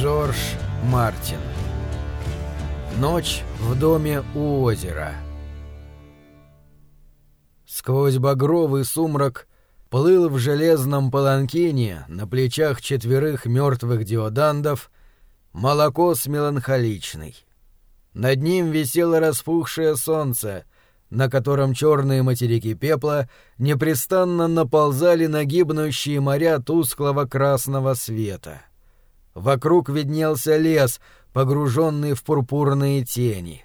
Джордж Мартин Ночь в доме у озера Сквозь багровый сумрак плыл в железном паланкине на плечах четверых мертвых диодандов молоко с меланхоличной. Над ним висело распухшее солнце, на котором черные материки пепла непрестанно наползали на гибнущие моря тусклого красного света. Вокруг виднелся лес, погруженный в пурпурные тени.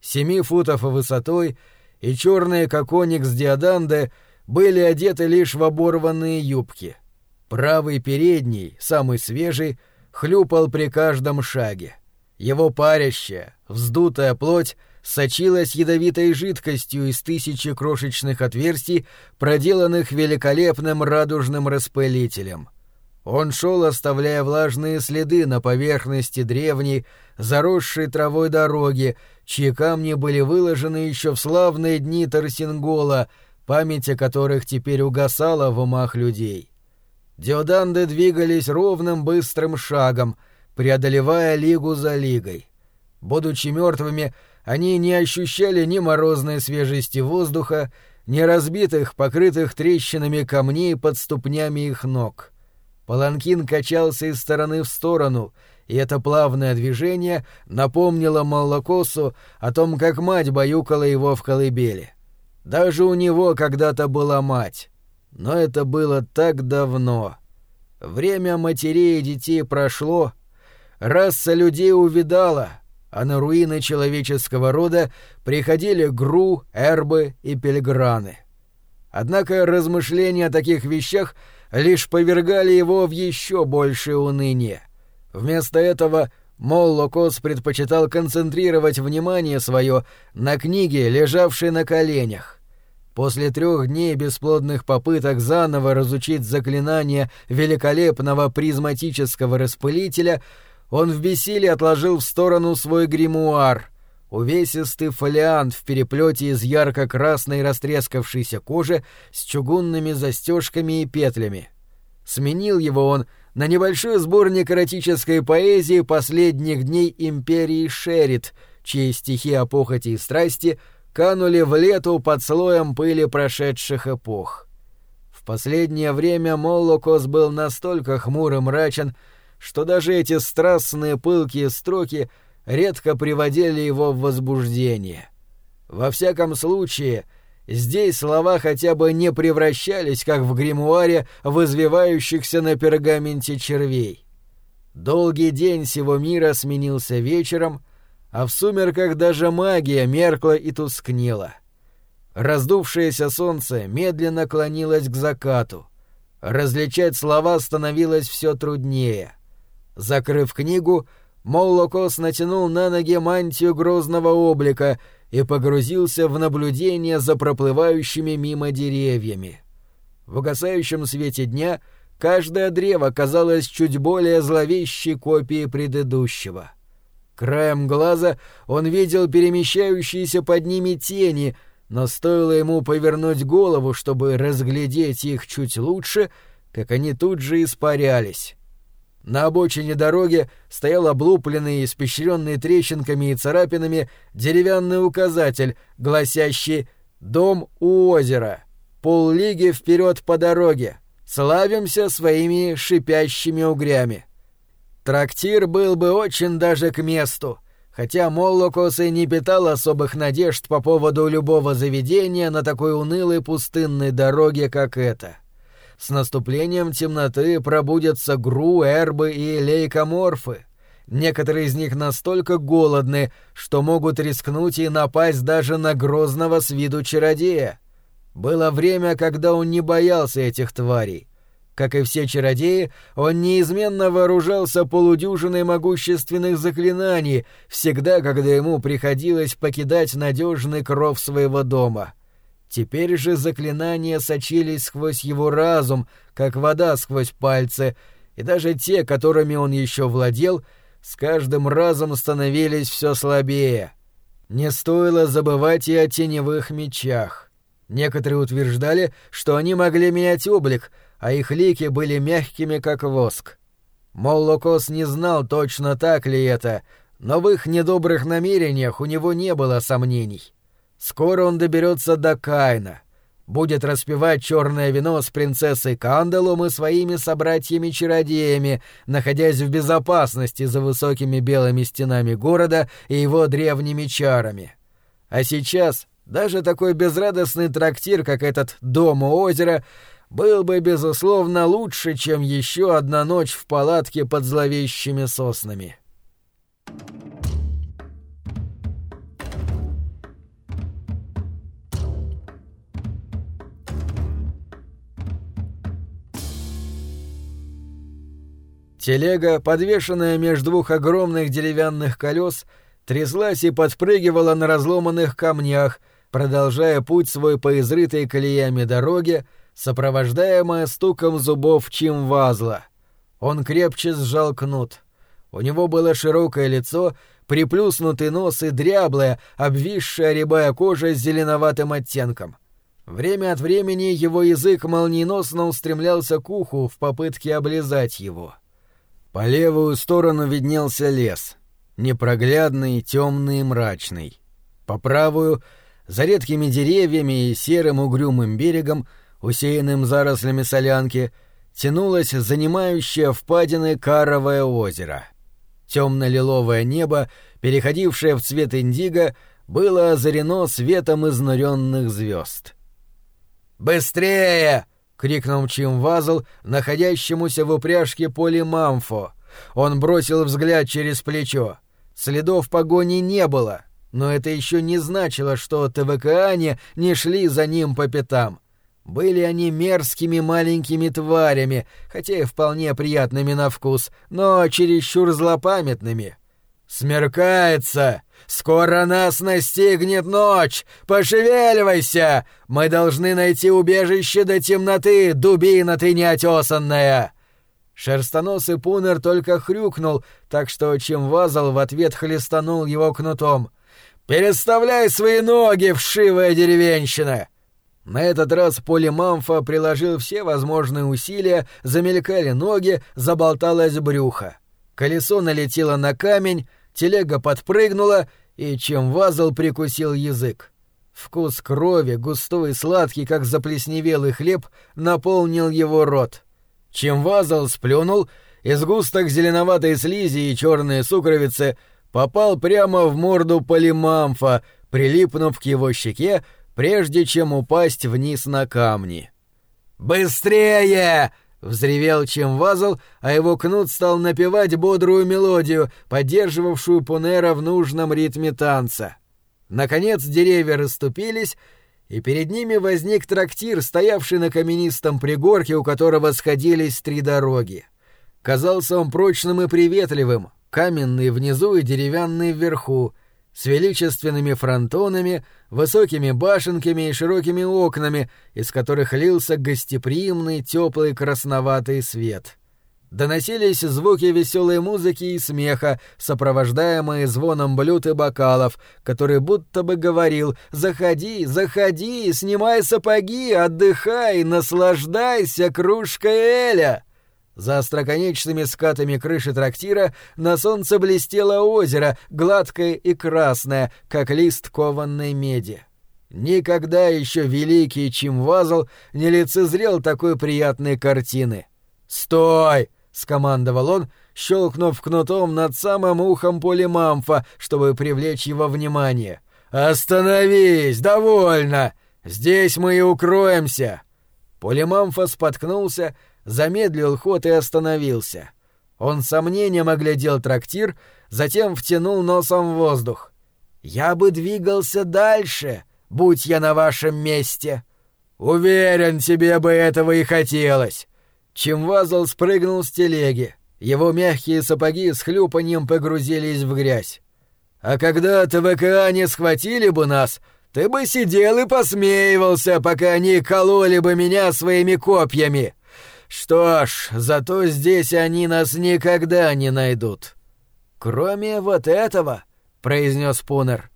Семи футов высотой и черные как оникс диаданды были одеты лишь в оборванные юбки. Правый передний, самый свежий, хлюпал при каждом шаге. Его парящая, вздутая плоть сочилась ядовитой жидкостью из тысячи крошечных отверстий, проделанных великолепным радужным распылителем — он шел, оставляя влажные следы на поверхности древней, заросшей травой дороги, чьи камни были выложены еще в славные дни Тарсингола, память о которых теперь угасала в умах людей. Диоданды двигались ровным быстрым шагом, преодолевая лигу за лигой. Будучи мертвыми, они не ощущали ни морозной свежести воздуха, ни разбитых, покрытых трещинами камней под ступнями их ног — Паланкин качался из стороны в сторону, и это плавное движение напомнило Маллокосу о том, как мать баюкала его в колыбели. Даже у него когда-то была мать. Но это было так давно. Время матерей и детей прошло, раса людей увидала, а на руины человеческого рода приходили гру, эрбы и пельграны. Однако размышления о таких вещах — лишь повергали его в еще большее уныние. Вместо этого Моллокос предпочитал концентрировать внимание свое на книге, лежавшей на коленях. После трех дней бесплодных попыток заново разучить заклинание великолепного призматического распылителя, он в бессилии отложил в сторону свой гримуар, увесистый фолиант в переплете из ярко-красной растрескавшейся кожи с чугунными застежками и петлями. Сменил его он на небольшой сборник эротической поэзии последних дней империи Шерит, чьи стихи о похоти и страсти канули в лету под слоем пыли прошедших эпох. В последнее время Моллокос был настолько хмур и мрачен, что даже эти страстные пылкие строки — редко приводили его в возбуждение. Во всяком случае, здесь слова хотя бы не превращались, как в гримуаре, в на пергаменте червей. Долгий день всего мира сменился вечером, а в сумерках даже магия меркла и тускнела. Раздувшееся солнце медленно клонилось к закату. Различать слова становилось все труднее. Закрыв книгу, Моллокос натянул на ноги мантию грозного облика и погрузился в наблюдение за проплывающими мимо деревьями. В угасающем свете дня каждое древо казалось чуть более зловещей копией предыдущего. Краем глаза он видел перемещающиеся под ними тени, но стоило ему повернуть голову, чтобы разглядеть их чуть лучше, как они тут же испарялись. На обочине дороги стоял облупленный, испещренный трещинками и царапинами деревянный указатель, гласящий «Дом у озера. Поллиги вперед по дороге. Славимся своими шипящими угрями». Трактир был бы очень даже к месту, хотя Моллокос и не питал особых надежд по поводу любого заведения на такой унылой пустынной дороге, как эта. С наступлением темноты пробудятся гру, эрбы и лейкоморфы. Некоторые из них настолько голодны, что могут рискнуть и напасть даже на грозного с виду чародея. Было время, когда он не боялся этих тварей. Как и все чародеи, он неизменно вооружался полудюжиной могущественных заклинаний, всегда, когда ему приходилось покидать надежный кров своего дома — Теперь же заклинания сочились сквозь его разум, как вода сквозь пальцы, и даже те, которыми он еще владел, с каждым разом становились все слабее. Не стоило забывать и о теневых мечах. Некоторые утверждали, что они могли менять облик, а их лики были мягкими, как воск. Моллокос не знал точно так ли это, но в их недобрых намерениях у него не было сомнений. Скоро он доберется до Кайна, будет распивать черное вино с принцессой Канделом и своими собратьями-чародеями, находясь в безопасности за высокими белыми стенами города и его древними чарами. А сейчас даже такой безрадостный трактир, как этот дом у озера, был бы, безусловно, лучше, чем еще одна ночь в палатке под зловещими соснами. Телега, подвешенная между двух огромных деревянных колес, тряслась и подпрыгивала на разломанных камнях, продолжая путь свой по изрытой колеями дороге, сопровождаемая стуком зубов чимвазла. Он крепче сжал кнут. У него было широкое лицо, приплюснутый нос и дряблая, обвисшая рябая кожа с зеленоватым оттенком. Время от времени его язык молниеносно устремлялся к уху в попытке облизать его. По левую сторону виднелся лес, непроглядный, темный и мрачный. По правую, за редкими деревьями и серым угрюмым берегом, усеянным зарослями солянки, тянулось занимающее впадины Каровое озеро. Темно-лиловое небо, переходившее в цвет индиго, было озарено светом изнуренных звезд. «Быстрее!» — крикнул Чимвазл, находящемуся в упряжке поле Мамфо. Он бросил взгляд через плечо. Следов погони не было, но это еще не значило, что ТВКАне не шли за ним по пятам. Были они мерзкими маленькими тварями, хотя и вполне приятными на вкус, но чересчур злопамятными. «Смеркается! Скоро нас настигнет ночь! Пошевеливайся! Мы должны найти убежище до темноты, дубина ты неотесанная!» Шерстоносый пунер только хрюкнул, так что Чимвазл в ответ хлестанул его кнутом. «Переставляй свои ноги, вшивая деревенщина!» На этот раз Полимамфа приложил все возможные усилия, замелькали ноги, заболталось брюхо. Колесо налетело на камень, телега подпрыгнула, и чем вазл прикусил язык. Вкус крови, густой и сладкий, как заплесневелый хлеб, наполнил его рот. Чем вазл сплюнул, из густок зеленоватой слизи и черные сукровицы попал прямо в морду полимамфа, прилипнув к его щеке, прежде чем упасть вниз на камни. «Быстрее!» Взревел чем вазл, а его кнут стал напевать бодрую мелодию, поддерживавшую Пунера в нужном ритме танца. Наконец деревья расступились, и перед ними возник трактир, стоявший на каменистом пригорке, у которого сходились три дороги. Казался он прочным и приветливым, каменный внизу и деревянный вверху, с величественными фронтонами, высокими башенками и широкими окнами, из которых лился гостеприимный теплый красноватый свет. Доносились звуки веселой музыки и смеха, сопровождаемые звоном блюд и бокалов, который будто бы говорил «Заходи, заходи, снимай сапоги, отдыхай, наслаждайся кружкой Эля!» За остроконечными скатами крыши трактира на солнце блестело озеро, гладкое и красное, как лист кованной меди. Никогда еще великий Чимвазл не лицезрел такой приятной картины. «Стой!» — скомандовал он, щелкнув кнутом над самым ухом полимамфа, чтобы привлечь его внимание. «Остановись! Довольно! Здесь мы и укроемся!» Полимамфа споткнулся замедлил ход и остановился. Он сомнением оглядел трактир, затем втянул носом в воздух. «Я бы двигался дальше, будь я на вашем месте». «Уверен, тебе бы этого и хотелось». Чимвазл спрыгнул с телеги. Его мягкие сапоги с хлюпаньем погрузились в грязь. «А когда ТВКА не схватили бы нас, ты бы сидел и посмеивался, пока они кололи бы меня своими копьями. Что ж, зато здесь они нас никогда не найдут. Кроме вот этого, произнес Пунер.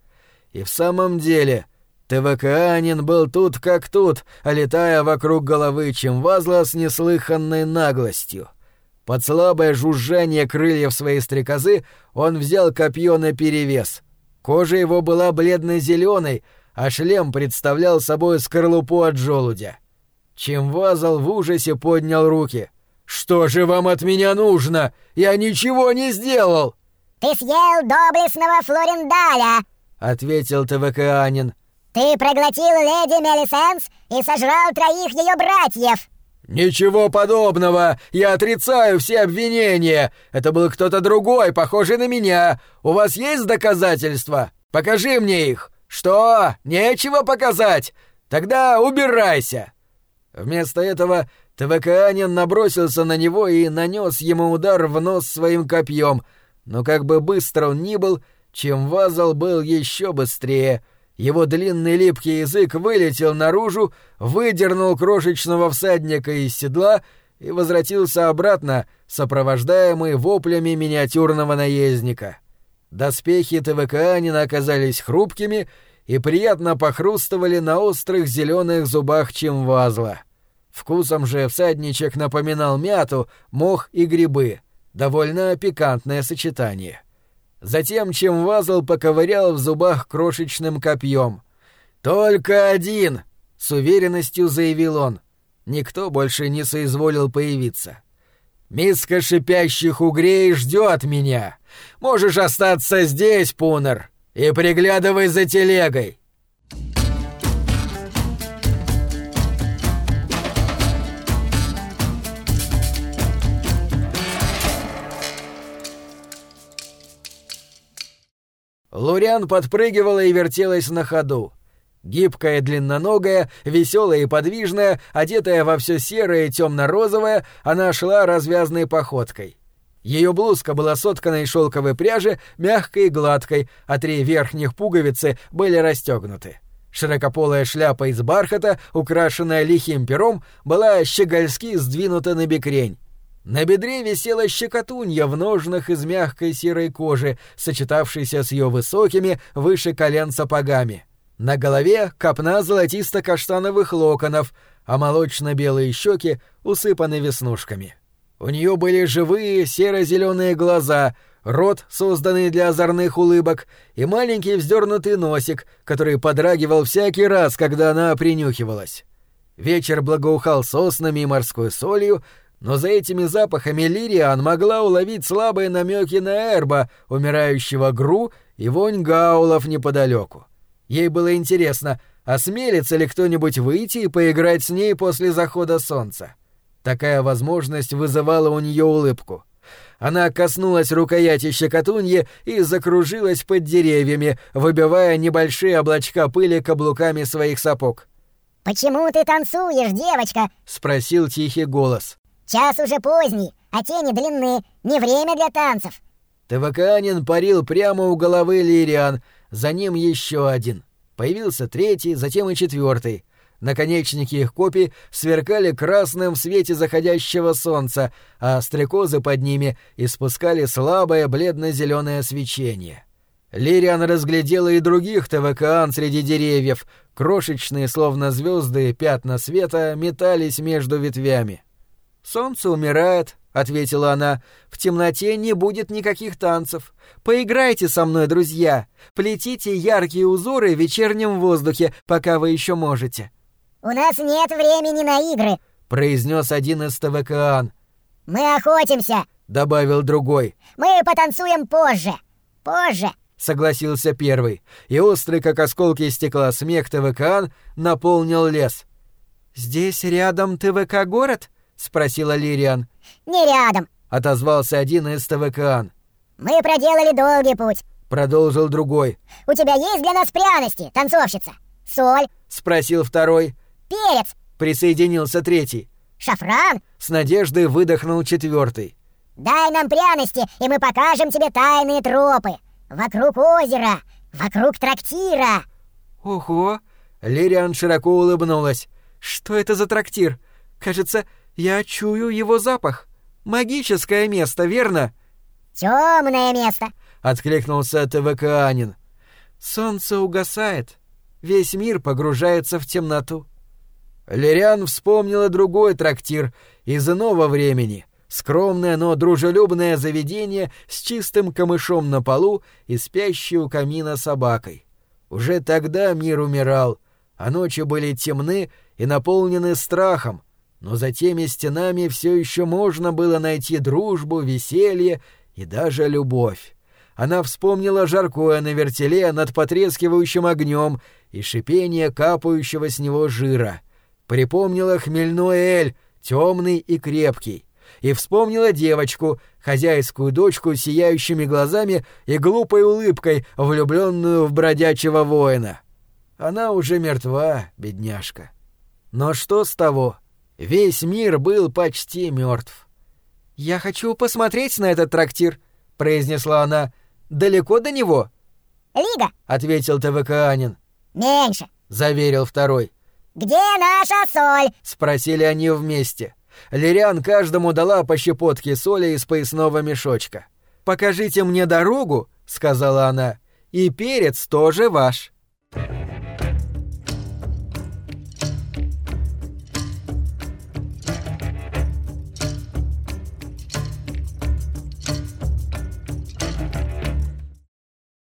И в самом деле, ТВКанин был тут как тут, летая вокруг головы Чемвазла с неслыханной наглостью. Под слабое жужжание крыльев своей стрекозы он взял копье наперевес. Кожа его была бледно-зеленой, а шлем представлял собой скорлупу от желудя. Чемвазал в ужасе поднял руки. «Что же вам от меня нужно? Я ничего не сделал!» «Ты съел доблестного Флорендаля!» — ответил ТВКанин. «Ты проглотил леди Мелисенс и сожрал троих ее братьев!» «Ничего подобного! Я отрицаю все обвинения! Это был кто-то другой, похожий на меня! У вас есть доказательства? Покажи мне их! Что? Нечего показать? Тогда убирайся!» Вместо этого ТВКанин набросился на него и нанес ему удар в нос своим копьем, но как бы быстро он ни был, чем Вазал был еще быстрее. Его длинный липкий язык вылетел наружу, выдернул крошечного всадника из седла и возвратился обратно, сопровождаемый воплями миниатюрного наездника. Доспехи ТВКанина оказались хрупкими и приятно похрустывали на острых зеленых зубах Чимвазла. Вкусом же всадничек напоминал мяту, мох и грибы. Довольно пикантное сочетание. Затем Чимвазл поковырял в зубах крошечным копьем. «Только один!» — с уверенностью заявил он. Никто больше не соизволил появиться. «Миска шипящих угрей ждет меня. Можешь остаться здесь, Пунер, и приглядывай за телегой. Луриан подпрыгивала и вертелась на ходу. Гибкая, длинноногая, веселая и подвижная, одетая во все серое и темно-розовое, она шла развязной походкой. Ее блузка была соткана из шелковой пряжи, мягкой и гладкой, а три верхних пуговицы были расстегнуты. Широкополая шляпа из бархата, украшенная лихим пером, была щегольски сдвинута на бекрень. На бедре висела щекотунья в ножнах из мягкой серой кожи, сочетавшейся с ее высокими, выше колен сапогами. На голове копна золотисто-каштановых локонов, а молочно-белые щеки усыпаны веснушками. У нее были живые серо-зеленые глаза, рот, созданный для озорных улыбок, и маленький вздернутый носик, который подрагивал всякий раз, когда она принюхивалась. Вечер благоухал соснами и морской солью, но за этими запахами Лириан могла уловить слабые намеки на Эрба, умирающего Гру и вонь гаулов неподалеку. Ей было интересно, осмелится ли кто-нибудь выйти и поиграть с ней после захода солнца. Такая возможность вызывала у нее улыбку. Она коснулась рукояти щекотуньи и закружилась под деревьями, выбивая небольшие облачка пыли каблуками своих сапог. «Почему ты танцуешь, девочка?» — спросил тихий голос. Час уже поздний, а тени длинные, не время для танцев. Таваканин парил прямо у головы Лириан, за ним еще один. Появился третий, затем и четвертый. Наконечники их копий сверкали красным в свете заходящего солнца, а стрекозы под ними испускали слабое бледно-зеленое свечение. Лириан разглядела и других ТВКАН среди деревьев. Крошечные, словно звезды, пятна света метались между ветвями. «Солнце умирает», — ответила она. «В темноте не будет никаких танцев. Поиграйте со мной, друзья. Плетите яркие узоры в вечернем воздухе, пока вы еще можете». «У нас нет времени на игры», — произнес один из ТВКАН. «Мы охотимся», — добавил другой. «Мы потанцуем позже. Позже». — согласился первый, и острый, как осколки стекла, смех ТВКАН наполнил лес. «Здесь рядом ТВК-город?» — спросила Лириан. «Не рядом», — отозвался один из ТВКан. «Мы проделали долгий путь», — продолжил другой. «У тебя есть для нас пряности, танцовщица? Соль?» — спросил второй. «Перец?» — присоединился третий. «Шафран?» — с надеждой выдохнул четвертый. «Дай нам пряности, и мы покажем тебе тайные тропы. Вокруг озера, вокруг трактира». «Ого!» — Лириан широко улыбнулась. «Что это за трактир? Кажется, я чую его запах. Магическое место, верно? Темное место, откликнулся ТВКанин. Солнце угасает. Весь мир погружается в темноту. Лириан вспомнила другой трактир из иного времени, Скромное, но дружелюбное заведение с чистым камышом на полу и спящей у камина собакой. Уже тогда мир умирал, а ночи были темны и наполнены страхом, но за теми стенами все еще можно было найти дружбу, веселье и даже любовь. Она вспомнила жаркое на вертеле над потрескивающим огнем и шипение капающего с него жира. Припомнила хмельной эль, темный и крепкий. И вспомнила девочку, хозяйскую дочку с сияющими глазами и глупой улыбкой, влюбленную в бродячего воина. Она уже мертва, бедняжка. Но что с того? Весь мир был почти мертв. «Я хочу посмотреть на этот трактир», — произнесла она. «Далеко до него?» «Лига», — ответил ТВКанин. «Меньше», — заверил второй. «Где наша соль?» — спросили они вместе. Лириан каждому дала по щепотке соли из поясного мешочка. «Покажите мне дорогу», — сказала она, — «и перец тоже ваш».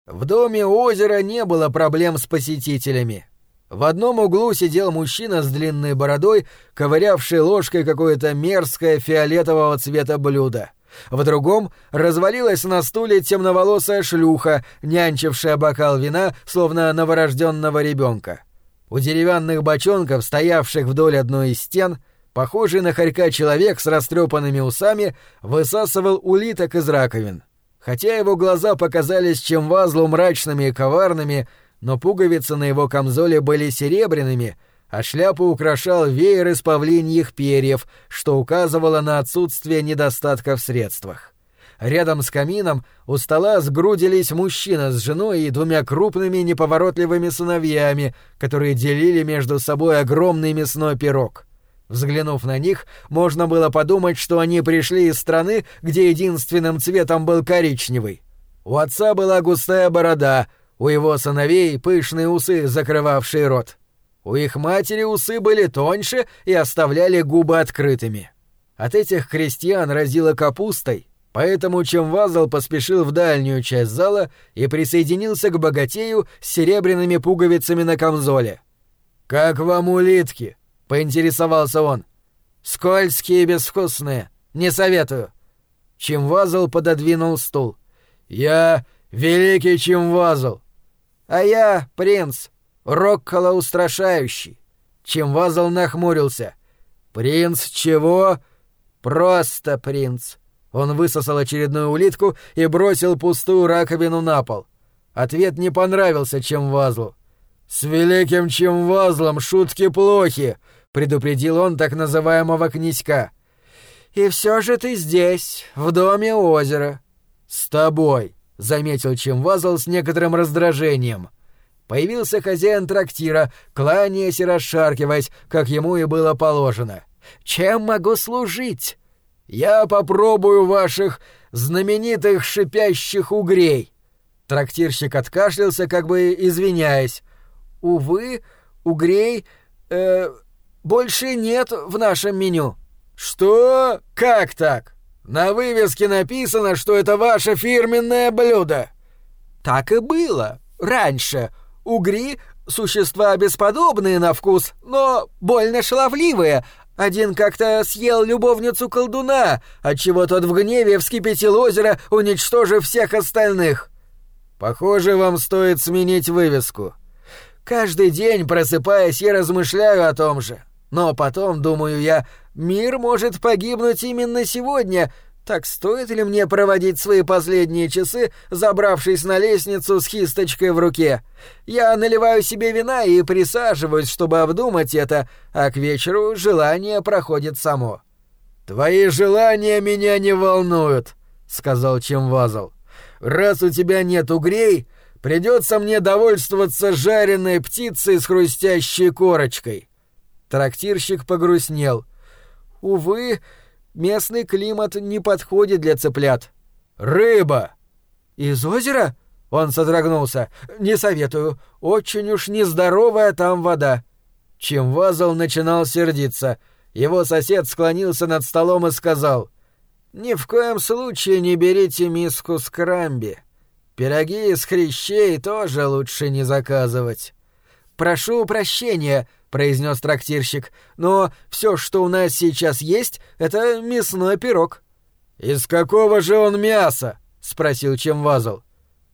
В доме озера не было проблем с посетителями. В одном углу сидел мужчина с длинной бородой, ковырявший ложкой какое-то мерзкое фиолетового цвета блюдо. В другом развалилась на стуле темноволосая шлюха, нянчившая бокал вина, словно новорожденного ребенка. У деревянных бочонков, стоявших вдоль одной из стен, похожий на хорька человек с растрепанными усами высасывал улиток из раковин. Хотя его глаза показались чем вазлу мрачными и коварными, но пуговицы на его камзоле были серебряными, а шляпу украшал веер из павлиньих перьев, что указывало на отсутствие недостатка в средствах. Рядом с камином у стола сгрудились мужчина с женой и двумя крупными неповоротливыми сыновьями, которые делили между собой огромный мясной пирог. Взглянув на них, можно было подумать, что они пришли из страны, где единственным цветом был коричневый. У отца была густая борода, у его сыновей пышные усы, закрывавшие рот. У их матери усы были тоньше и оставляли губы открытыми. От этих крестьян разило капустой, поэтому Чемвазл поспешил в дальнюю часть зала и присоединился к богатею с серебряными пуговицами на камзоле. «Как вам улитки?» — поинтересовался он. «Скользкие и безвкусные. Не советую». Чемвазл пододвинул стул. «Я великий Чемвазл». «А я принц. Роккола устрашающий». Чемвазл нахмурился. «Принц чего?» «Просто принц». Он высосал очередную улитку и бросил пустую раковину на пол. Ответ не понравился Чемвазлу. «С великим Чемвазлом шутки плохи предупредил он так называемого князька. «И все же ты здесь, в доме озера». «С тобой», — заметил Чемвазл с некоторым раздражением. Появился хозяин трактира, кланяясь и расшаркиваясь, как ему и было положено. «Чем могу служить?» «Я попробую ваших знаменитых шипящих угрей». Трактирщик откашлялся, как бы извиняясь. «Увы, угрей... Э, больше нет в нашем меню». «Что? Как так? На вывеске написано, что это ваше фирменное блюдо». «Так и было. Раньше. Угри — существа бесподобные на вкус, но больно шаловливые. Один как-то съел любовницу колдуна, отчего тот в гневе вскипятил озеро, уничтожив всех остальных». «Похоже, вам стоит сменить вывеску». «Каждый день, просыпаясь, я размышляю о том же. Но потом, думаю я, мир может погибнуть именно сегодня, так стоит ли мне проводить свои последние часы, забравшись на лестницу с хисточкой в руке? Я наливаю себе вина и присаживаюсь, чтобы обдумать это, а к вечеру желание проходит само. «Твои желания меня не волнуют», — сказал Чемвазл. «Раз у тебя нет угрей, придется мне довольствоваться жареной птицей с хрустящей корочкой. Трактирщик погрустнел. «Увы, местный климат не подходит для цыплят». «Рыба!» «Из озера?» Он содрогнулся. «Не советую. Очень уж нездоровая там вода». Чемвазл начинал сердиться. Его сосед склонился над столом и сказал. Ни в коем случае не берите миску с крамби. Пироги из хрящей тоже лучше не заказывать. «Прошу прощения», — произнес трактирщик, «но все, что у нас сейчас есть, это мясной пирог». «Из какого же он мяса?» — спросил Чемвазл.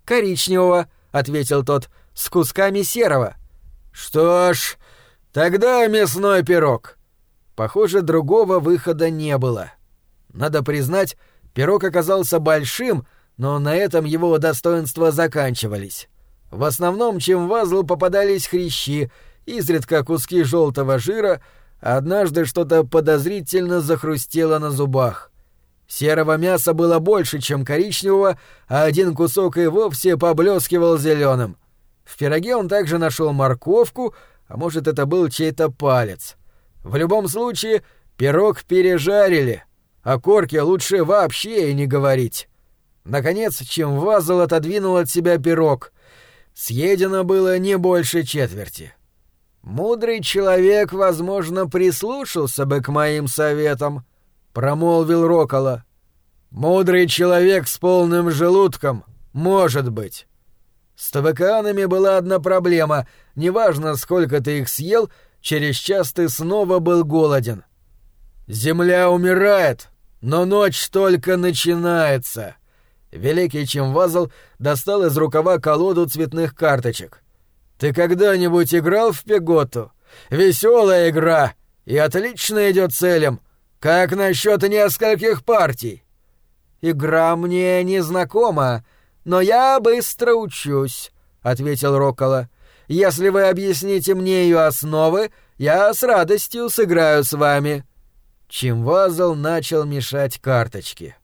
«Коричневого», — ответил тот, — «с кусками серого». «Что ж, тогда мясной пирог». Похоже, другого выхода не было. Надо признать, пирог оказался большим, но на этом его достоинства заканчивались. В основном чем в попадались хрящи, изредка куски желтого жира, а однажды что-то подозрительно захрустело на зубах. Серого мяса было больше, чем коричневого, а один кусок и вовсе поблескивал зеленым. В пироге он также нашел морковку, а может, это был чей-то палец. В любом случае, пирог пережарили, о корке лучше вообще и не говорить. Наконец, чем Вазл отодвинул от себя пирог. Съедено было не больше четверти. «Мудрый человек, возможно, прислушался бы к моим советам», — промолвил Рокола. «Мудрый человек с полным желудком, может быть». С табаканами была одна проблема. Неважно, сколько ты их съел, через час ты снова был голоден. «Земля умирает, но ночь только начинается». Великий Чемвазл достал из рукава колоду цветных карточек. «Ты когда-нибудь играл в Пеготу? Веселая игра и отлично идет целям. Как насчет нескольких партий?» «Игра мне не знакома, но я быстро учусь», — ответил Роккола. «Если вы объясните мне ее основы, я с радостью сыграю с вами». Чимвазл начал мешать карточки.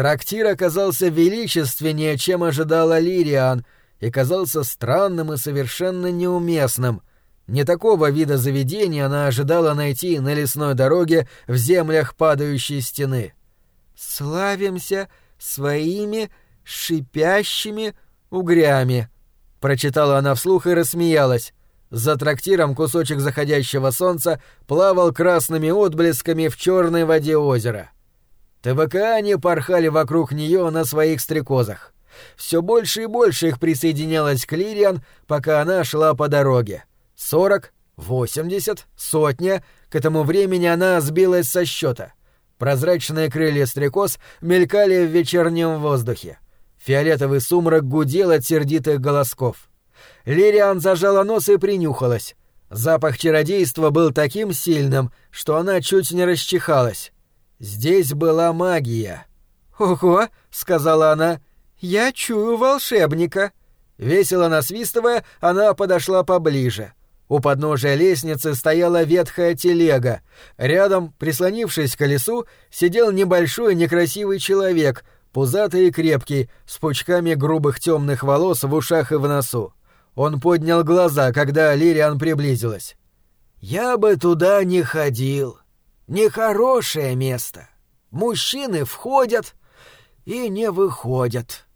Трактир оказался величественнее, чем ожидала Лириан — и казался странным и совершенно неуместным. Не такого вида заведения она ожидала найти на лесной дороге в землях падающей стены. «Славимся своими шипящими угрями», — прочитала она вслух и рассмеялась. За трактиром кусочек заходящего солнца плавал красными отблесками в черной воде озера. ТВКане порхали вокруг нее на своих стрекозах. Все больше и больше их присоединялось к Лириан, пока она шла по дороге. Сорок, восемьдесят, сотня. К этому времени она сбилась со счета. Прозрачные крылья стрекоз мелькали в вечернем воздухе. Фиолетовый сумрак гудел от сердитых голосков. Лириан зажала нос и принюхалась. Запах чародейства был таким сильным, что она чуть не расчихалась. Здесь была магия. «Ого!» — сказала она. «Я чую волшебника!» Весело насвистывая, она подошла поближе. У подножия лестницы стояла ветхая телега. Рядом, прислонившись к колесу, сидел небольшой некрасивый человек, пузатый и крепкий, с пучками грубых темных волос в ушах и в носу. Он поднял глаза, когда Лириан приблизилась. «Я бы туда не ходил. Нехорошее место. Мужчины входят и не выходят».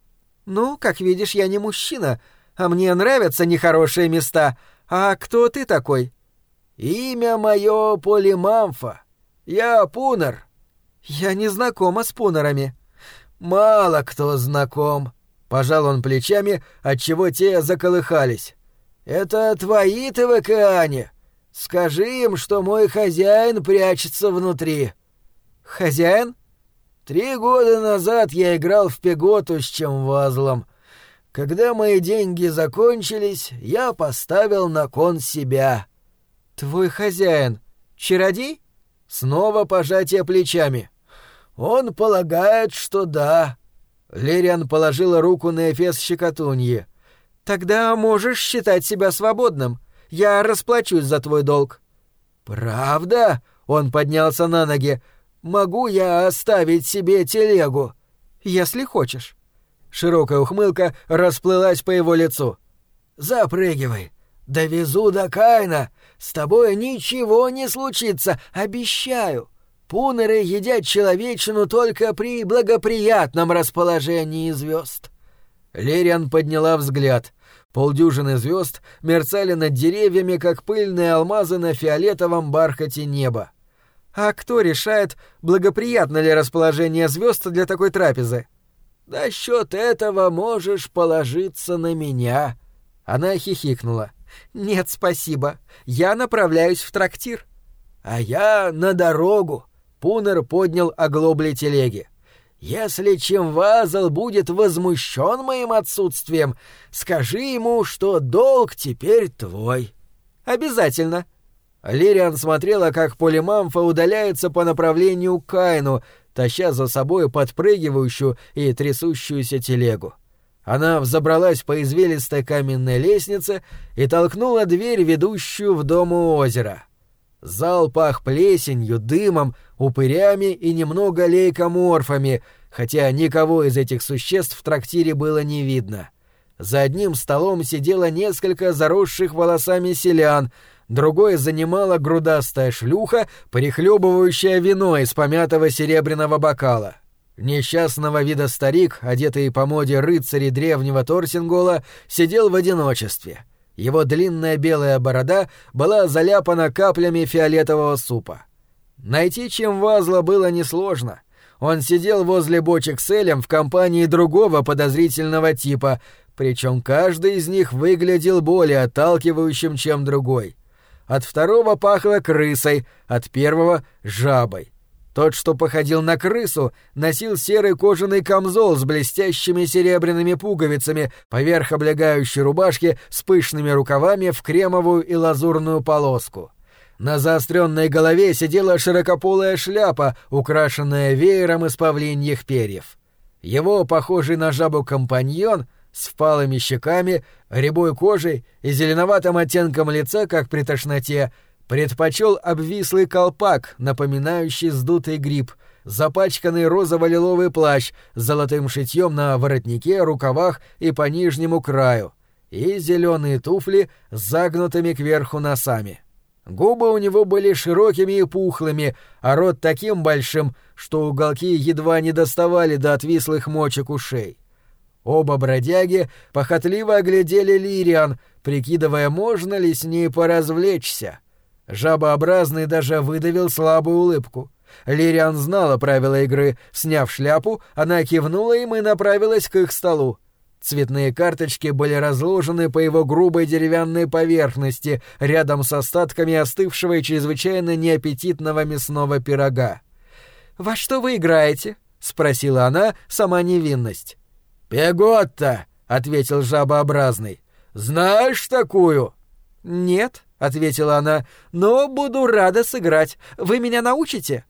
«Ну, как видишь, я не мужчина, а мне нравятся нехорошие места. А кто ты такой?» «Имя мое Полимамфа. Я Пунер». «Я не знакома с Пунерами». «Мало кто знаком», — пожал он плечами, отчего те заколыхались. «Это твои ты в океане. Скажи им, что мой хозяин прячется внутри». «Хозяин?» Три года назад я играл в пеготу с Чемвазлом. Когда мои деньги закончились, я поставил на кон себя. Твой хозяин — чародей? Снова пожатие плечами. Он полагает, что да. Лериан положила руку на эфес щекотуньи. Тогда можешь считать себя свободным. Я расплачусь за твой долг. Правда? Он поднялся на ноги. Могу я оставить себе телегу? Если хочешь. Широкая ухмылка расплылась по его лицу. Запрыгивай. Довезу до Кайна. С тобой ничего не случится, обещаю. Пунеры едят человечину только при благоприятном расположении звезд. Лериан подняла взгляд. Полдюжины звезд мерцали над деревьями, как пыльные алмазы на фиолетовом бархате неба. А кто решает, благоприятно ли расположение звезд для такой трапезы? Да счет этого можешь положиться на меня. Она хихикнула. Нет, спасибо. Я направляюсь в трактир. А я на дорогу. Пунер поднял оглобли телеги. Если Чемвазл будет возмущен моим отсутствием, скажи ему, что долг теперь твой. Обязательно. Лириан смотрела, как полимамфа удаляется по направлению к Кайну, таща за собой подпрыгивающую и трясущуюся телегу. Она взобралась по извилистой каменной лестнице и толкнула дверь, ведущую в дом у озера. Зал пах плесенью, дымом, упырями и немного лейкоморфами, хотя никого из этих существ в трактире было не видно. За одним столом сидело несколько заросших волосами селян — другой занимала грудастая шлюха, прихлебывающая вино из помятого серебряного бокала. Несчастного вида старик, одетый по моде рыцарей древнего Торсингола, сидел в одиночестве. Его длинная белая борода была заляпана каплями фиолетового супа. Найти чем вазла было несложно. Он сидел возле бочек с Элем в компании другого подозрительного типа, причем каждый из них выглядел более отталкивающим, чем другой. От второго пахло крысой, от первого — жабой. Тот, что походил на крысу, носил серый кожаный камзол с блестящими серебряными пуговицами поверх облегающей рубашки с пышными рукавами в кремовую и лазурную полоску. На заостренной голове сидела широкополая шляпа, украшенная веером из павлиньих перьев. Его, похожий на жабу компаньон, с впалыми щеками, рябой кожей и зеленоватым оттенком лица, как при тошноте, предпочел обвислый колпак, напоминающий сдутый гриб, запачканный розово-лиловый плащ с золотым шитьем на воротнике, рукавах и по нижнему краю, и зеленые туфли с загнутыми кверху носами. Губы у него были широкими и пухлыми, а рот таким большим, что уголки едва не доставали до отвислых мочек ушей. Оба бродяги похотливо оглядели Лириан, прикидывая, можно ли с ней поразвлечься. Жабообразный даже выдавил слабую улыбку. Лириан знала правила игры. Сняв шляпу, она кивнула им и направилась к их столу. Цветные карточки были разложены по его грубой деревянной поверхности, рядом с остатками остывшего и чрезвычайно неаппетитного мясного пирога. «Во что вы играете?» — спросила она, сама невинность. «Пеготта!» — ответил жабообразный. «Знаешь такую?» «Нет», — ответила она, — «но буду рада сыграть. Вы меня научите?»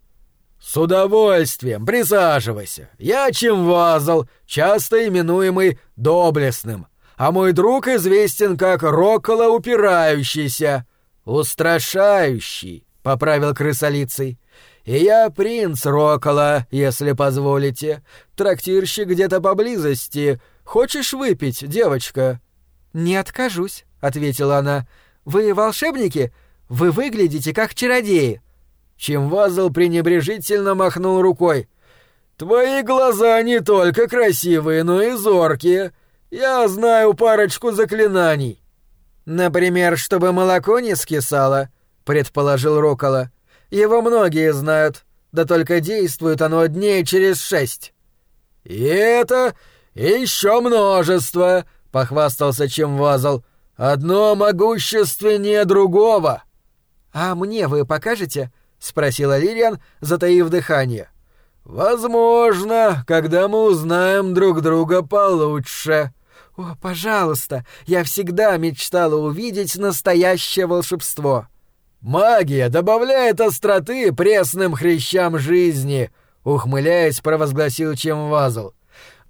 «С удовольствием, присаживайся. Я Чемвазл, часто именуемый Доблестным, а мой друг известен как Рокола Упирающийся, устрашающий», — поправил крысолицей. И я принц Рокола, если позволите. Трактирщик где-то поблизости. Хочешь выпить, девочка?» «Не откажусь», — ответила она. «Вы волшебники? Вы выглядите как чародеи». Чемвазл пренебрежительно махнул рукой. «Твои глаза не только красивые, но и зоркие. Я знаю парочку заклинаний». «Например, чтобы молоко не скисало», — предположил Рокола. Его многие знают, да только действует оно дней через шесть». «И это еще множество», — похвастался Чемвазл. «Одно могущественнее другого». «А мне вы покажете?» — спросила Лириан, затаив дыхание. «Возможно, когда мы узнаем друг друга получше». «О, пожалуйста, я всегда мечтала увидеть настоящее волшебство». Магия добавляет остроты пресным хрящам жизни, ухмыляясь, провозгласил Чемвазл.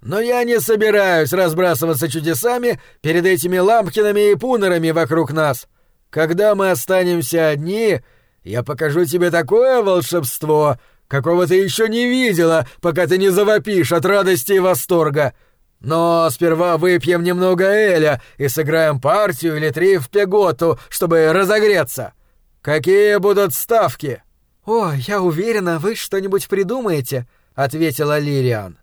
Но я не собираюсь разбрасываться чудесами перед этими лампкинами и пунерами вокруг нас. Когда мы останемся одни, я покажу тебе такое волшебство, какого ты еще не видела, пока ты не завопишь от радости и восторга. Но сперва выпьем немного эля и сыграем партию или три в пеготу, чтобы разогреться. «Какие будут ставки?» «О, я уверена, вы что-нибудь придумаете», — ответила Лириан.